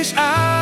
diz. Ah,